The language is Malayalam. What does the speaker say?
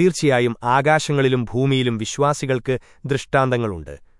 തീർച്ചയായും ആകാശങ്ങളിലും ഭൂമിയിലും വിശ്വാസികൾക്ക് ദൃഷ്ടാന്തങ്ങളുണ്ട്